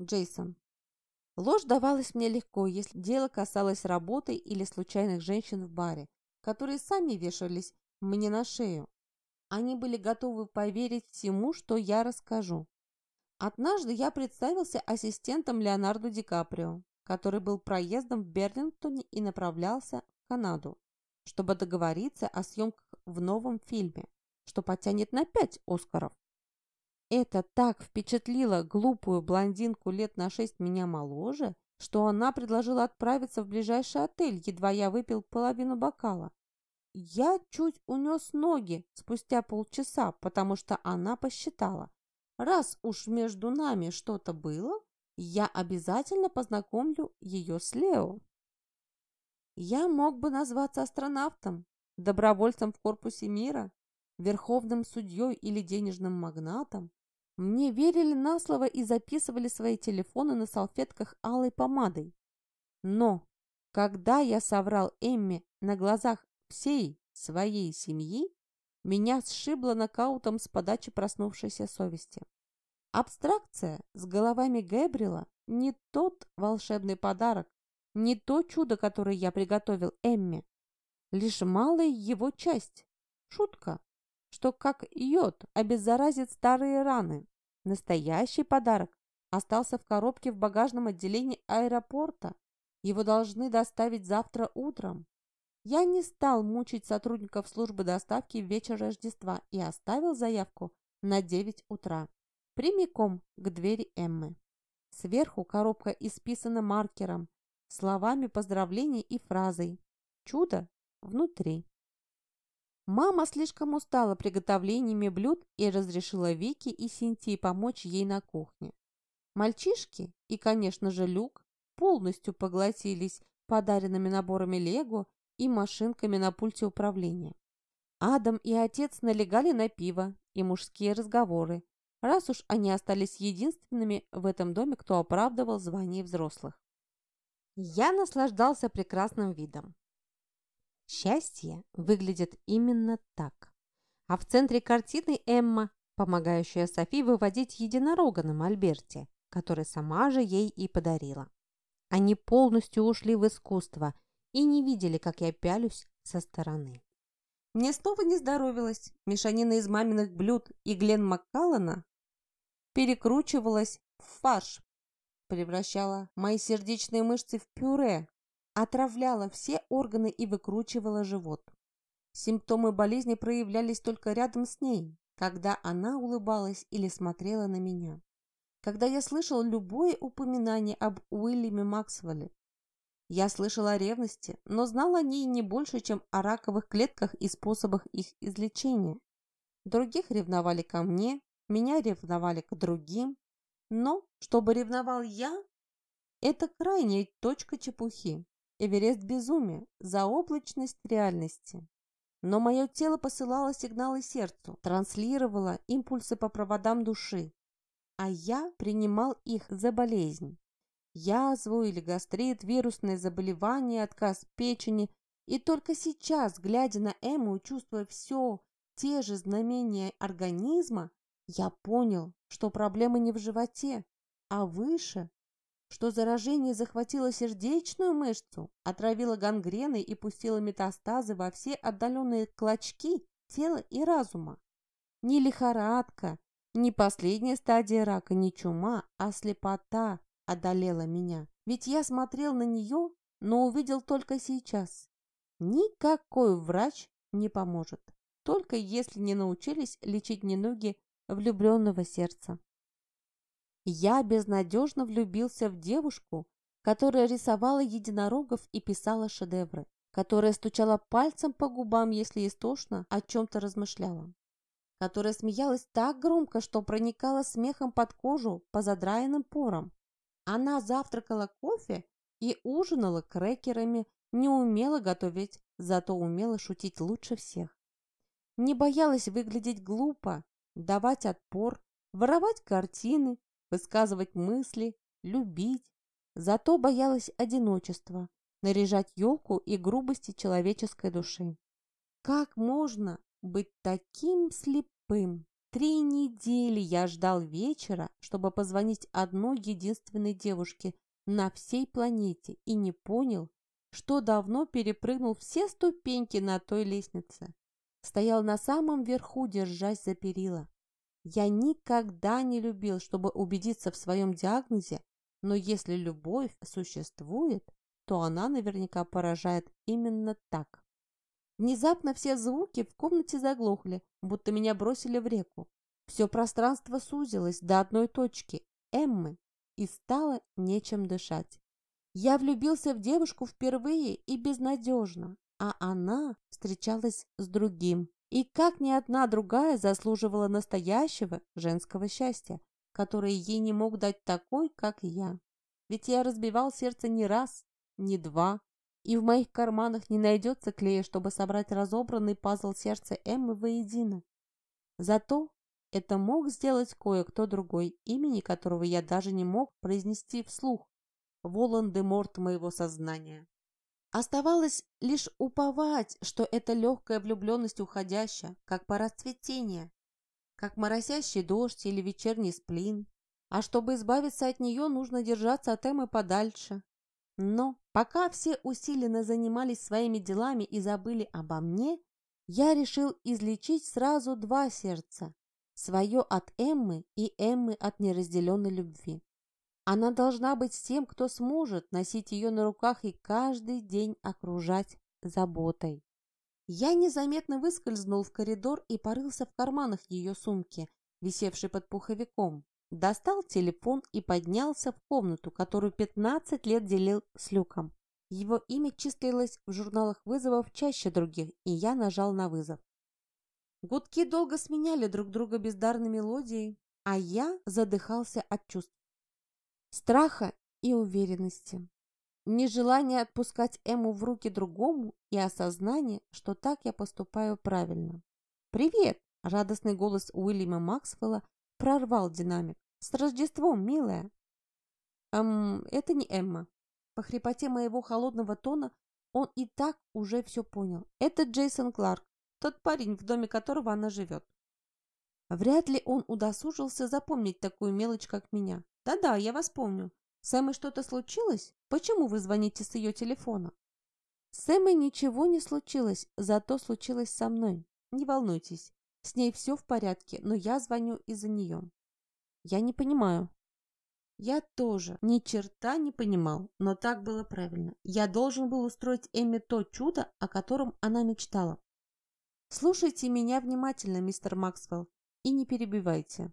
Джейсон. Ложь давалась мне легко, если дело касалось работы или случайных женщин в баре, которые сами вешались мне на шею. Они были готовы поверить всему, что я расскажу. Однажды я представился ассистентом Леонардо Ди Каприо, который был проездом в Берлингтоне и направлялся в Канаду, чтобы договориться о съемках в новом фильме, что потянет на пять Оскаров. Это так впечатлило глупую блондинку лет на шесть меня моложе, что она предложила отправиться в ближайший отель, едва я выпил половину бокала. Я чуть унес ноги спустя полчаса, потому что она посчитала, раз уж между нами что-то было, я обязательно познакомлю ее с Лео. Я мог бы назваться астронавтом, добровольцем в корпусе мира, верховным судьей или денежным магнатом, мне верили на слово и записывали свои телефоны на салфетках алой помадой. Но когда я соврал Эмме на глазах всей своей семьи, меня сшибло нокаутом с подачи проснувшейся совести. Абстракция с головами Гэбрила не тот волшебный подарок, не то чудо, которое я приготовил Эмме, лишь малая его часть. Шутка, что как йод обеззаразит старые раны. Настоящий подарок остался в коробке в багажном отделении аэропорта. Его должны доставить завтра утром. Я не стал мучить сотрудников службы доставки в вечер Рождества и оставил заявку на 9 утра, прямиком к двери Эммы. Сверху коробка исписана маркером, словами поздравлений и фразой «Чудо внутри». Мама слишком устала приготовлениями блюд и разрешила Вике и Синтии помочь ей на кухне. Мальчишки и, конечно же, Люк полностью поглотились подаренными наборами Лего и машинками на пульте управления. Адам и отец налегали на пиво и мужские разговоры, раз уж они остались единственными в этом доме, кто оправдывал звание взрослых. Я наслаждался прекрасным видом. Счастье выглядит именно так. А в центре картины Эмма, помогающая Софи выводить единорога на мольберте, который сама же ей и подарила. Они полностью ушли в искусство и не видели, как я пялюсь со стороны. Мне снова не здоровилось. Мешанина из маминых блюд и Глен Маккаллана перекручивалась в фарш, превращала мои сердечные мышцы в пюре, отравляла все органы и выкручивала живот. Симптомы болезни проявлялись только рядом с ней, когда она улыбалась или смотрела на меня. Когда я слышал любое упоминание об Уильяме Максвелле. Я слышал о ревности, но знал о ней не больше, чем о раковых клетках и способах их излечения. Других ревновали ко мне, меня ревновали к другим. Но, чтобы ревновал я, это крайняя точка чепухи. Эверест безумия, заоблачность реальности. Но мое тело посылало сигналы сердцу, транслировало импульсы по проводам души, а я принимал их за болезнь. Язву или гастрит, вирусное заболевание, отказ печени. И только сейчас, глядя на Эму и чувствуя все те же знамения организма, я понял, что проблема не в животе, а выше, что заражение захватило сердечную мышцу, отравило гангреной и пустило метастазы во все отдаленные клочки тела и разума. Не лихорадка, не последняя стадия рака, не чума, а слепота одолела меня. Ведь я смотрел на нее, но увидел только сейчас. Никакой врач не поможет, только если не научились лечить недуги влюбленного сердца. Я безнадежно влюбился в девушку, которая рисовала единорогов и писала шедевры, которая стучала пальцем по губам, если истошно о чем-то размышляла, которая смеялась так громко, что проникала смехом под кожу по задраенным порам. Она завтракала кофе и ужинала крекерами, не умела готовить, зато умела шутить лучше всех. Не боялась выглядеть глупо, давать отпор, воровать картины, высказывать мысли, любить. Зато боялась одиночества, наряжать елку и грубости человеческой души. Как можно быть таким слепым? Три недели я ждал вечера, чтобы позвонить одной единственной девушке на всей планете и не понял, что давно перепрыгнул все ступеньки на той лестнице. Стоял на самом верху, держась за перила. Я никогда не любил, чтобы убедиться в своем диагнозе, но если любовь существует, то она наверняка поражает именно так. Внезапно все звуки в комнате заглохли, будто меня бросили в реку. Все пространство сузилось до одной точки – Эммы, и стало нечем дышать. Я влюбился в девушку впервые и безнадежно, а она встречалась с другим. И как ни одна другая заслуживала настоящего женского счастья, которое ей не мог дать такой, как я. Ведь я разбивал сердце не раз, не два, и в моих карманах не найдется клея, чтобы собрать разобранный пазл сердца Эммы воедино. Зато это мог сделать кое-кто другой, имени которого я даже не мог произнести вслух. Волан-де-Морт моего сознания. Оставалось лишь уповать, что эта легкая влюбленность уходящая, как пора цветения, как моросящий дождь или вечерний сплин. А чтобы избавиться от нее, нужно держаться от Эммы подальше, но пока все усиленно занимались своими делами и забыли обо мне, я решил излечить сразу два сердца. Свое от Эммы и Эммы от неразделенной любви. Она должна быть тем, кто сможет носить ее на руках и каждый день окружать заботой. Я незаметно выскользнул в коридор и порылся в карманах ее сумки, висевшей под пуховиком. Достал телефон и поднялся в комнату, которую 15 лет делил с Люком. Его имя числилось в журналах вызовов чаще других, и я нажал на вызов. Гудки долго сменяли друг друга бездарной мелодией, а я задыхался от чувств. Страха и уверенности. Нежелание отпускать Эму в руки другому и осознание, что так я поступаю правильно. «Привет!» – радостный голос Уильяма Максвелла Прорвал динамик. «С Рождеством, милая!» «Эм, это не Эмма». По хрипоте моего холодного тона он и так уже все понял. Это Джейсон Кларк, тот парень, в доме которого она живет. Вряд ли он удосужился запомнить такую мелочь, как меня. Да-да, я вас помню. С Эммой что-то случилось? Почему вы звоните с ее телефона? С Эммой ничего не случилось, зато случилось со мной. Не волнуйтесь, с ней все в порядке, но я звоню из-за нее. Я не понимаю. Я тоже ни черта не понимал, но так было правильно. Я должен был устроить Эмме то чудо, о котором она мечтала. Слушайте меня внимательно, мистер Максвелл, и не перебивайте.